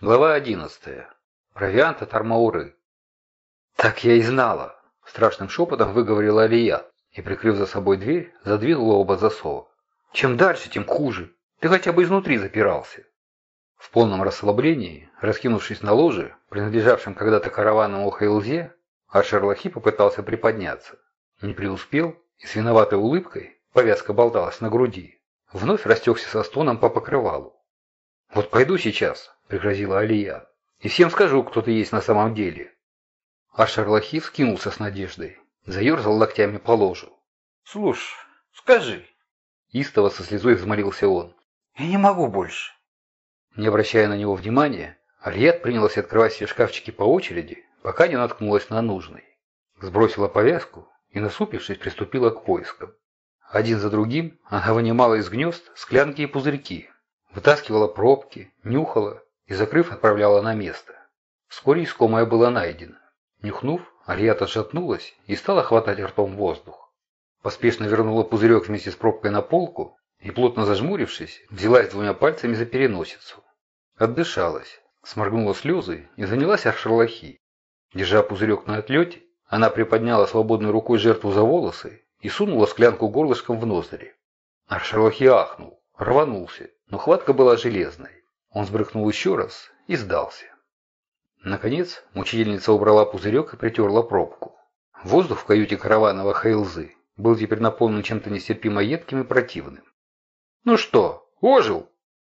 Глава 11. Провиант от Армауры. «Так я и знала!» – страшным шепотом выговорила Алия и, прикрыв за собой дверь, задвинула оба засова. «Чем дальше, тем хуже. Ты хотя бы изнутри запирался». В полном расслаблении, раскинувшись на ложе, принадлежавшем когда-то караванному Хейлзе, Ашерлахи попытался приподняться. Не преуспел и с виноватой улыбкой, повязка болталась на груди, вновь растекся со стоном по покрывалу. «Вот пойду сейчас», — пригрозила Алия, — «и всем скажу, кто ты есть на самом деле». А Шарлахи скинулся с надеждой, заерзал локтями по ложу. «Слушай, скажи». Истово со слезой взмолился он. «Я не могу больше». Не обращая на него внимания, Альят принялась открывать все шкафчики по очереди, пока не наткнулась на нужный. Сбросила повязку и, насупившись, приступила к поискам. Один за другим она вынимала из гнезд склянки и пузырьки, Вытаскивала пробки, нюхала и, закрыв, отправляла на место. Вскоре искомое было найдено. Нюхнув, Ариата отшатнулась и стала хватать ртом воздух. Поспешно вернула пузырек вместе с пробкой на полку и, плотно зажмурившись, взялась двумя пальцами за переносицу. Отдышалась, сморгнула слезы и занялась аршерлахи. Держа пузырек на отлете, она приподняла свободной рукой жертву за волосы и сунула склянку горлышком в ноздри. Аршерлахи ахнул, рванулся но хватка была железной. Он сбрыкнул еще раз и сдался. Наконец, мучительница убрала пузырек и притерла пробку. Воздух в каюте караванного Хейлзы был теперь наполнен чем-то нестерпимо едким и противным. «Ну что, ожил?»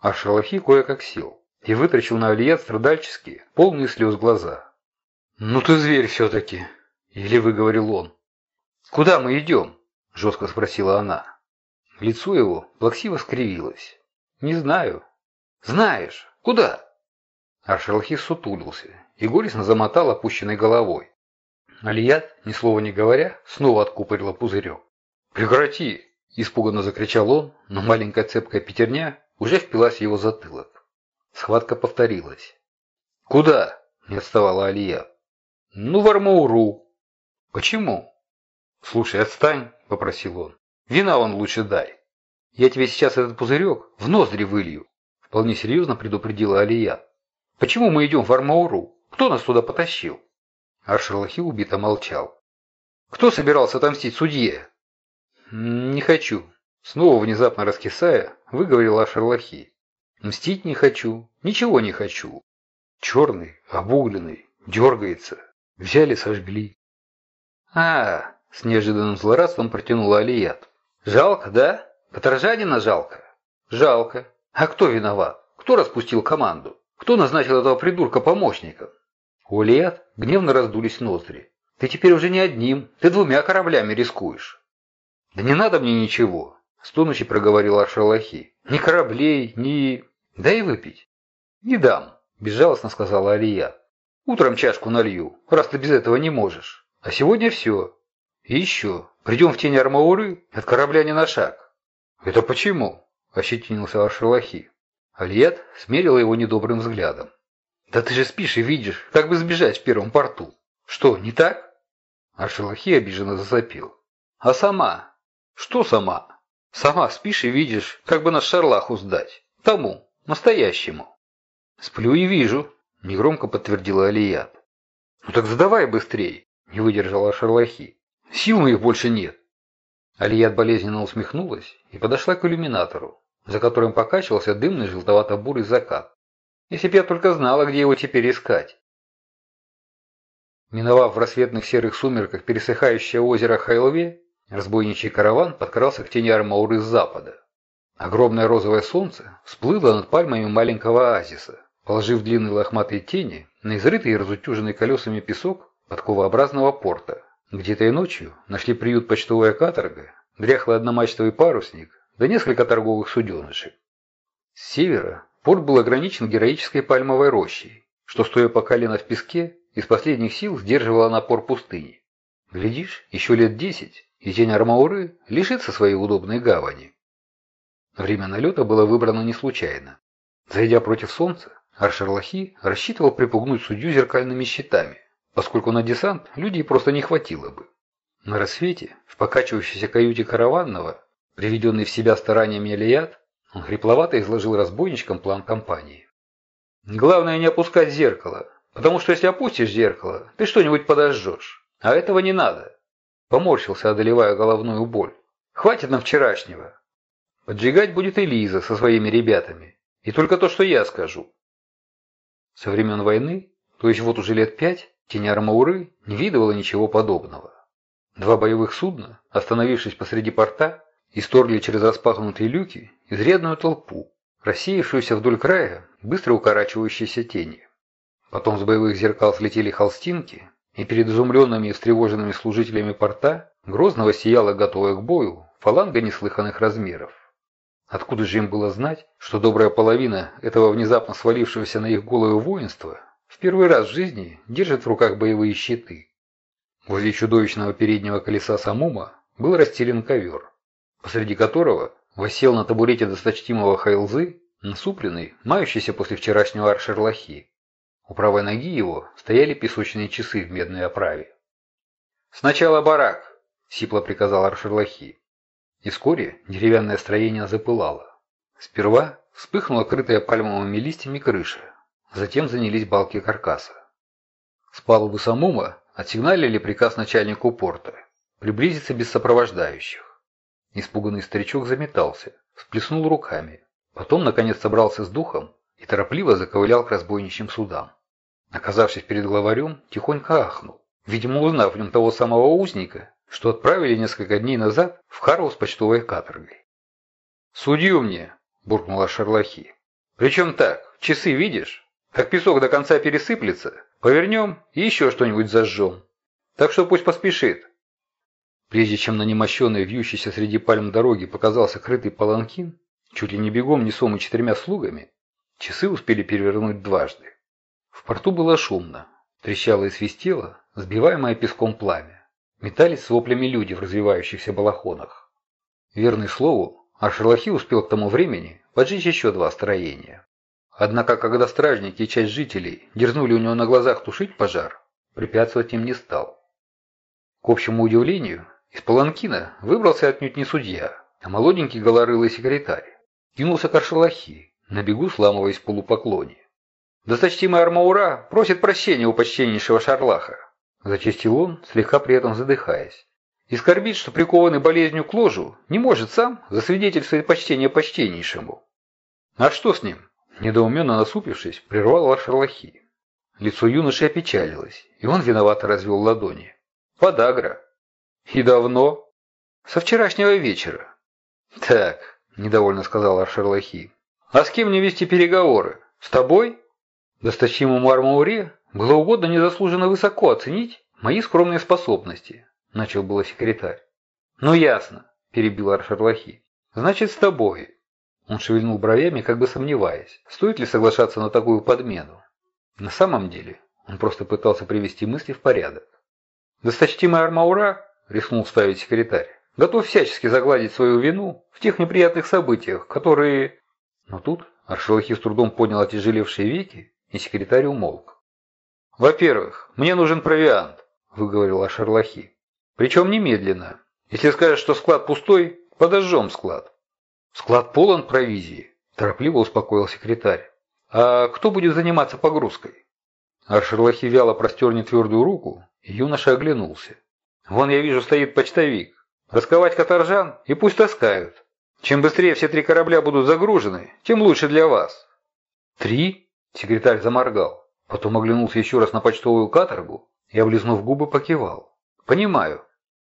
А Шалахи кое-как сел и вытрачил на Алият страдальческие, полные слез глаза. «Ну ты зверь все-таки!» — еле выговорил он. «Куда мы идем?» — жестко спросила она. Лицо его плаксиво скривилось. «Не знаю». «Знаешь. Куда?» Аршалхис сутулился и горестно замотал опущенной головой. Алият, ни слова не говоря, снова откупорила пузырек. «Прекрати!» – испуганно закричал он, но маленькая цепкая пятерня уже впилась в его затылок. Схватка повторилась. «Куда?» – не отставала Алия. «Ну, в Армауру». «Почему?» «Слушай, отстань», – попросил он. «Вина он лучше дай». Я тебе сейчас этот пузырек в ноздри вылью, вполне серьезно предупредила Алия. Почему мы идем в Армауру? Кто нас туда потащил? Аршерлахи убито молчал. Кто собирался отомстить судье? Не хочу. Снова внезапно раскисая, выговорил Аршерлахи. Мстить не хочу, ничего не хочу. Черный, обугленный, дергается. Взяли, сожгли. А, с неожиданным злорадством протянула Алият. Жалко, да? Каторжанина жалко? Жалко. А кто виноват? Кто распустил команду? Кто назначил этого придурка помощником? У Алият гневно раздулись ноздри. Ты теперь уже не одним, ты двумя кораблями рискуешь. Да не надо мне ничего, стонучи проговорил Аршалахи. Ни кораблей, ни... Дай выпить. Не дам, безжалостно сказала Алия. Утром чашку налью, раз ты без этого не можешь. А сегодня все. И еще, придем в тень Армауры, от корабля не на шаг. «Это почему?» – ощетинился Аршалахи. Альет смерила его недобрым взглядом. «Да ты же спишь и видишь, как бы сбежать в первом порту. Что, не так?» Аршалахи обиженно засопил. «А сама?» «Что сама?» «Сама спишь и видишь, как бы нас Шарлаху сдать. Тому, настоящему». «Сплю и вижу», – негромко подтвердила Алият. «Ну так задавай быстрей», – не выдержала Шарлахи. «Сил моих больше нет». Алият болезненно усмехнулась и подошла к иллюминатору, за которым покачивался дымный желтовато-бурый закат. Если б я только знала, где его теперь искать. Миновав в рассветных серых сумерках пересыхающее озеро Хайлове, разбойничий караван подкрался к тени Армауры с запада. Огромное розовое солнце всплыло над пальмами маленького оазиса, положив длинные лохматые тени на изрытый и разутюженный колесами песок подковообразного порта, где-то и ночью нашли приют почтовая каторга, дряхлый одномачтовый парусник, да несколько торговых суденышек. С севера порт был ограничен героической пальмовой рощей, что, стоя по колено в песке, из последних сил сдерживала напор пустыни. Глядишь, еще лет десять, и тень Армауры лишится своей удобной гавани. Время налета было выбрано не случайно. Зайдя против солнца, Аршерлахи рассчитывал припугнуть судью зеркальными щитами, поскольку на десант людей просто не хватило бы. На рассвете, в покачивающейся каюте караванного, приведенный в себя стараниями Алият, он хрипловато изложил разбойничкам план кампании. Главное не опускать зеркало, потому что если опустишь зеркало, ты что-нибудь подожжешь. А этого не надо. Поморщился, одолевая головную боль. Хватит нам вчерашнего. Поджигать будет Элиза со своими ребятами. И только то, что я скажу. Со времен войны, то есть вот уже лет пять, Теньяр Мауры не видывала ничего подобного. Два боевых судна, остановившись посреди порта, исторгли через распахнутые люки изрядную толпу, рассеявшуюся вдоль края быстро укорачивающейся тени. Потом с боевых зеркал слетели холстинки, и перед изумленными и встревоженными служителями порта грозного сияла, готовая к бою, фаланга неслыханных размеров. Откуда же им было знать, что добрая половина этого внезапно свалившегося на их голову воинства в первый раз в жизни держит в руках боевые щиты? Возле чудовищного переднего колеса Самума был расстелен ковер, посреди которого восел на табурете досточтимого Хайлзы насупленный, мающийся после вчерашнего аршерлахи. У правой ноги его стояли песочные часы в медной оправе. «Сначала барак!» – сипло приказал аршерлахи. И вскоре деревянное строение запылало. Сперва вспыхнула крытая пальмовыми листьями крыша, затем занялись балки каркаса. С палубы Самума отсигналили приказ начальнику порта приблизиться без сопровождающих. Испуганный старичок заметался, всплеснул руками, потом наконец собрался с духом и торопливо заковылял к разбойничьим судам. Оказавшись перед главарем, тихонько ахнул, видимо узнав в нем того самого узника, что отправили несколько дней назад в Харроу с почтовой каторгой. «Судью мне!» – буркнула Шарлахи. «Причем так, часы видишь? Как песок до конца пересыплется, повернем и еще что-нибудь зажжем. Так что пусть поспешит». Прежде чем на немощенной, вьющейся среди пальм дороги показался крытый паланкин, чуть ли не бегом несомый четырьмя слугами, часы успели перевернуть дважды. В порту было шумно, трещало и свистело, сбиваемое песком пламя. Метались с воплями люди в развивающихся балахонах. Верный слову, Аршалахи успел к тому времени поджечь еще два строения. Однако, когда стражники и часть жителей дерзнули у него на глазах тушить пожар, препятствовать им не стал. К общему удивлению, из Паланкина выбрался отнюдь не судья, а молоденький голорылый секретарь. Кинулся к Аршалахи, на бегу сламываясь в полупоклоне. Досточтимый Армаура просит прощения у почтеннейшего Шарлаха. Зачастил он, слегка при этом задыхаясь. И скорбит, что прикованный болезнью к ложу не может сам засвидетельствовать почтение почтеннейшему. А что с ним? Недоуменно насупившись, прервал Варшерлахи. Лицо юноши опечалилось, и он виновато развел ладони. Подагра. И давно? Со вчерашнего вечера. Так, недовольно сказал Аршерлахи. А с кем мне вести переговоры? С тобой? Досточимому Армауре было угодно незаслуженно высоко оценить мои скромные способности, начал было секретарь. Ну ясно, перебил Аршерлахи. Значит, с тобой. Он шевельнул бровями, как бы сомневаясь, стоит ли соглашаться на такую подмену. На самом деле, он просто пытался привести мысли в порядок. «Досточтимый Армаура», — рискнул ставить секретарь, «готов всячески загладить свою вину в тех неприятных событиях, которые...» Но тут Аршелахи с трудом поднял отяжелевшие веки, и секретарь умолк. «Во-первых, мне нужен провиант», – выговорил Ашерлахи. «Причем немедленно. Если скажешь, что склад пустой, подожжем склад». «Склад полон провизии», – торопливо успокоил секретарь. «А кто будет заниматься погрузкой?» Ашерлахи вяло простер нетвердую руку, и юноша оглянулся. «Вон, я вижу, стоит почтовик. Расковать каторжан и пусть таскают. Чем быстрее все три корабля будут загружены, тем лучше для вас». «Три?» – секретарь заморгал. Потом оглянулся еще раз на почтовую каторгу и, облизнув губы, покивал. «Понимаю».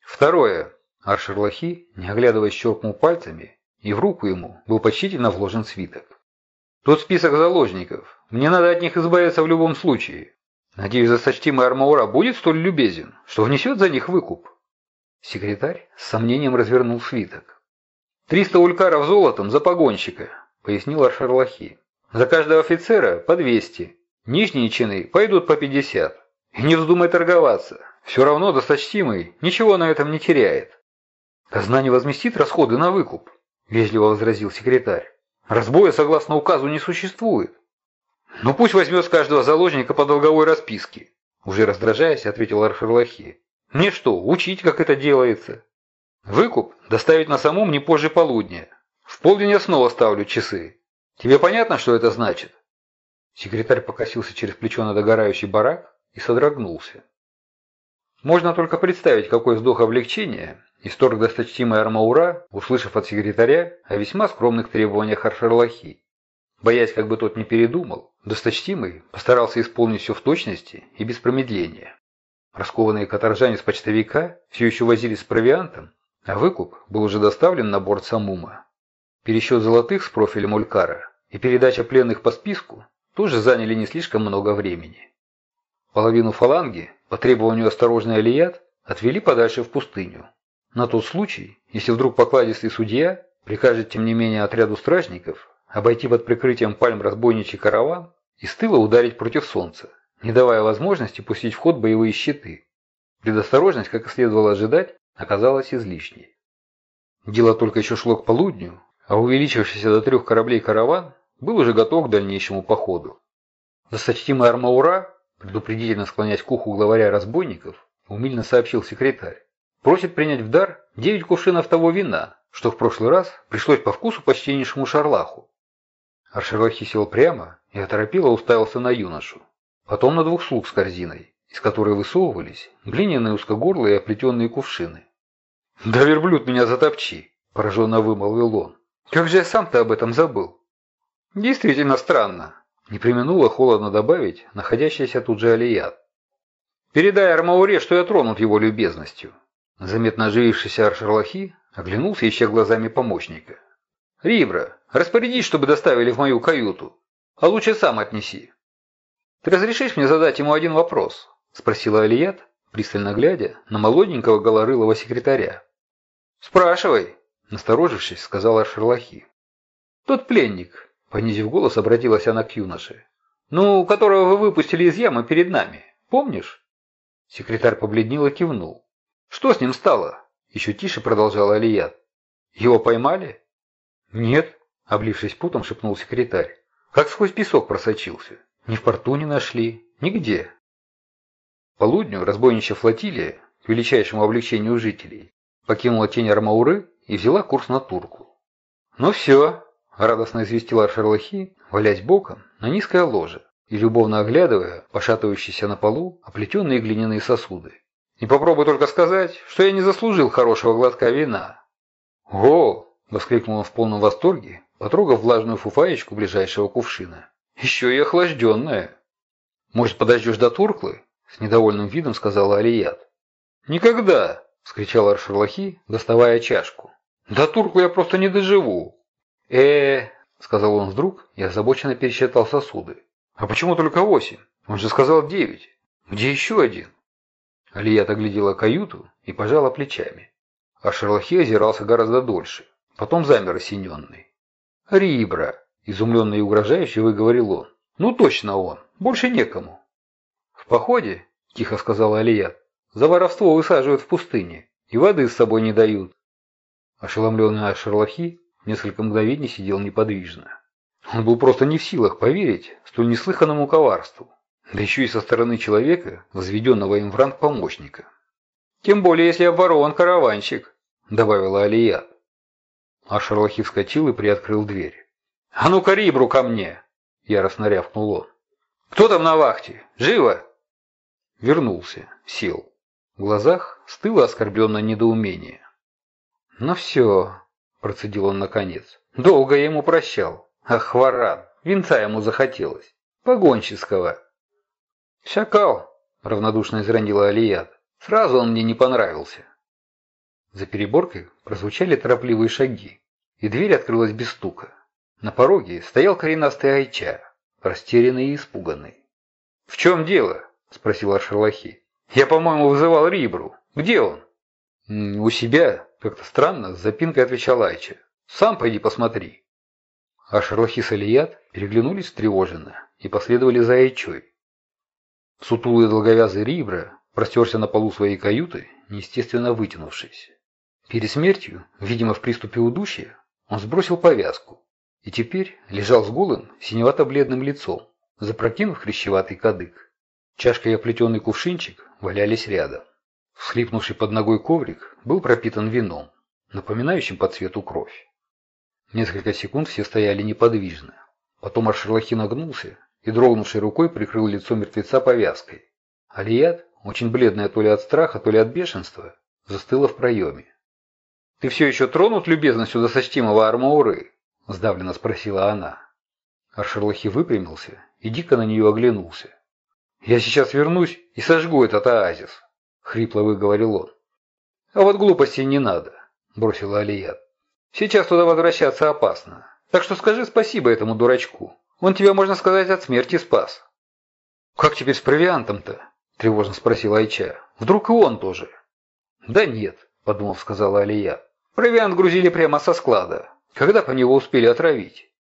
Второе. Аршерлахи, не оглядываясь, щелкнул пальцами, и в руку ему был почтительно вложен свиток. «Тот список заложников. Мне надо от них избавиться в любом случае. Надеюсь, засточтимый Армаура будет столь любезен, что внесет за них выкуп». Секретарь с сомнением развернул свиток. «Триста улькаров золотом за погонщика», — пояснил Аршерлахи. «За каждого офицера по двести. Нижние чины пойдут по 50. И не вздумай торговаться. Все равно досточтимый ничего на этом не теряет. Казна не возместит расходы на выкуп, вежливо возразил секретарь. Разбоя, согласно указу, не существует. Ну пусть возьмет с каждого заложника по долговой расписке. Уже раздражаясь, ответил Аршерлахи. Мне что, учить, как это делается? Выкуп доставить на самом не позже полудня. В полдень я снова ставлю часы. Тебе понятно, что это значит? Секретарь покосился через плечо на догорающий барак и содрогнулся. Можно только представить, какой вздох облегчения исторг досточтимый Армаура, услышав от секретаря о весьма скромных требованиях Аршерлахи. Боясь, как бы тот не передумал, досточтимый постарался исполнить все в точности и без промедления. Раскованные каторжане с почтовика все еще возились с провиантом, а выкуп был уже доставлен на борт Самума. Пересчет золотых с профилем Улькара и передача пленных по списку тоже заняли не слишком много времени. Половину фаланги, по требованию осторожный Алият, отвели подальше в пустыню. На тот случай, если вдруг покладистый судья прикажет тем не менее отряду стражников обойти под прикрытием пальм разбойничий караван и с тыла ударить против солнца, не давая возможности пустить в ход боевые щиты. Предосторожность, как и следовало ожидать, оказалась излишней. Дело только еще шло к полудню, а увеличившийся до трех кораблей караван был уже готов к дальнейшему походу. Досточтимый Армаура, предупредительно склоняясь к уху главаря разбойников, умильно сообщил секретарь, просит принять в дар девять кувшинов того вина, что в прошлый раз пришлось по вкусу почтеннейшему шарлаху. Аршерлахи сел прямо и оторопело уставился на юношу. Потом на двух слуг с корзиной, из которой высовывались глиняные узкогорлые оплетенные кувшины. «Да верблюд меня затопчи!» – пораженно вымолвил он. «Как же я сам-то об этом забыл?» «Действительно странно», – не применула холодно добавить находящаяся тут же Алият. «Передай Армауре, что я тронут его любезностью». Заметно оживившийся Аршерлахи оглянулся, ища глазами помощника. «Рибра, распорядись, чтобы доставили в мою каюту, а лучше сам отнеси». «Ты разрешишь мне задать ему один вопрос?» – спросила Алият, пристально глядя на молоденького голорылого секретаря. «Спрашивай», – насторожившись, сказала Шерлахи. «Тот пленник», – понизив голос, обратилась она к юноше. «Ну, которого вы выпустили из ямы перед нами, помнишь?» Секретарь побледнел и кивнул. «Что с ним стало?» – еще тише продолжала Алият. «Его поймали?» «Нет», – облившись путом, шепнул секретарь. «Как сквозь песок просочился. Ни в порту не нашли, нигде». Полудню разбойничья флотилия, к величайшему облегчению жителей, покинула тень Армауры и взяла курс на Турку. «Ну все», — радостно известила Шерлахи, валясь боком на низкое ложе и любовно оглядывая пошатывающиеся на полу оплетенные глиняные сосуды. «И попробуй только сказать, что я не заслужил хорошего глотка вина». «О!» — воскликнул он в полном восторге, потрогав влажную фуфаечку ближайшего кувшина. «Еще и охлажденная». «Может, подождешь до Турклы?» — с недовольным видом сказала Алият. «Никогда!» вскричал Аршерлахи, доставая чашку. «До турку я просто не доживу!» э сказал он вдруг и озабоченно пересчитал сосуды. «А почему только восемь? Он же сказал девять. Где еще один?» Алият оглядела каюту и пожала плечами. А Шерлахи озирался гораздо дольше. Потом замер осененный. «Рибра!» – изумленно и угрожающе выговорил он. «Ну точно он! Больше некому!» «В походе?» – тихо сказала Алият. За воровство высаживают в пустыне и воды с собой не дают. Ошеломленный Шерлахи несколько мгновений сидел неподвижно. Он был просто не в силах поверить столь неслыханному коварству, да еще и со стороны человека, возведенного им в ранг помощника. «Тем более, если обворован караванщик», — добавила Алия. А Шерлахи вскочил и приоткрыл дверь. «А ну-ка, Рибру ко мне!» — яростно рявкнул он. «Кто там на вахте? Живо!» Вернулся, сел. В глазах стыло оскорбленное недоумение. «Ну все», – процедил он наконец. «Долго я ему прощал. Ах, варан, винца ему захотелось. Погонческого». «Шакал», – равнодушно изранила Алият. «Сразу он мне не понравился». За переборкой прозвучали торопливые шаги, и дверь открылась без стука. На пороге стоял коренастый Айча, растерянный и испуганный. «В чем дело?» – спросил Аршерлахи. Я, по-моему, вызывал Рибру. Где он? У себя, как-то странно, с запинкой отвечал Айча. Сам пойди посмотри. А Шарлахи с Алият переглянулись встревоженно и последовали за Айчой. Сутулый долговязый Рибра простерся на полу своей каюты, неестественно вытянувшись. Перед смертью, видимо в приступе удушья, он сбросил повязку и теперь лежал с голым, синевато-бледным лицом, запрокинув хрящеватый кадык. Чашка и оплетенный кувшинчик валялись рядом. Всхлипнувший под ногой коврик был пропитан вином, напоминающим по цвету кровь. Несколько секунд все стояли неподвижно. Потом Аршерлахи нагнулся и дрогнувшей рукой прикрыл лицо мертвеца повязкой. Алият, очень бледная то ли от страха, то ли от бешенства, застыла в проеме. «Ты все еще тронут любезностью досточтимого Армауры?» – сдавленно спросила она. Аршерлахи выпрямился и дико на нее оглянулся. «Я сейчас вернусь и сожгу этот оазис», – хрипло выговорил он. «А вот глупостей не надо», – бросила Алият. «Сейчас туда возвращаться опасно, так что скажи спасибо этому дурачку. Он тебя, можно сказать, от смерти спас». «Как теперь с провиантом-то?» – тревожно спросил Айча. «Вдруг и он тоже?» «Да нет», – подумав, сказала Алия. «Провиант грузили прямо со склада. Когда по него успели отравить?»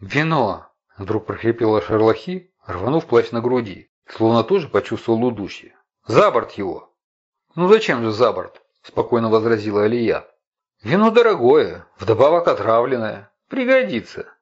«Вино!» – вдруг прохрипела Шерлахи, рванув плащ на груди, словно тоже почувствовал удушье. «За борт его!» «Ну зачем же за борт?» – спокойно возразила Алия. «Вино дорогое, вдобавок отравленное. Пригодится».